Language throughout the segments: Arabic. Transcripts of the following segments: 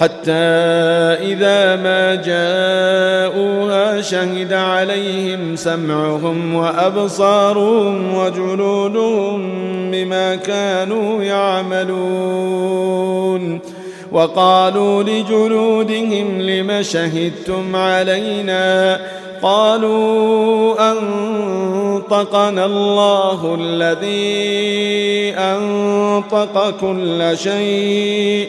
حتى إذا ما جاءوها شهد عليهم سمعهم وأبصارهم وجلودهم بما كانوا يعملون وقالوا لجلودهم لم شهدتم علينا قالوا أنطقنا الله الذي أنطق كل شيء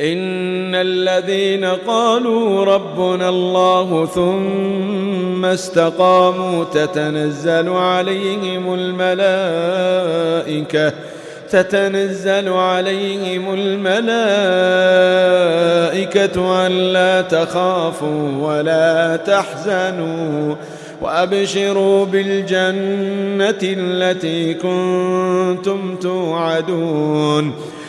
إن الذين قالوا ربنا الله ثم استقاموا تتنزل عليهم الملائكة تتنزل عليهم الملائكة أن لا تخافوا ولا تحزنوا وأبشروا بالجنة التي كنتم توعدون.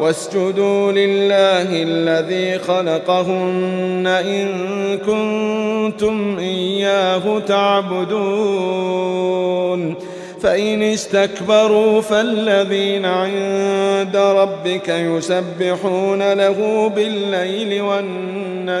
واسجدوا لله الذي خلقهن إن كنتم إياه تعبدون. فإن استكبروا فالذين عند ربك يسبحون له بالليل والنهار.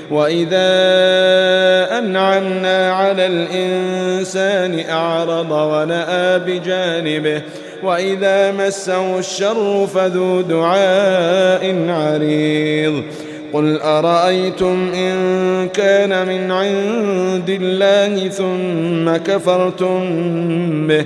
وَإِذَا أَنْعَمْنَا عَلَى الْإِنسَانِ أَعْرَضَ وَنَأَى بِجَانِبِهِ وَإِذَا مَسَّهُ الشَّرُّ فَذُو دُعَاءٍ عَرِيضٍ قل أرأيتم إن كان من عند الله ثم كفرتم به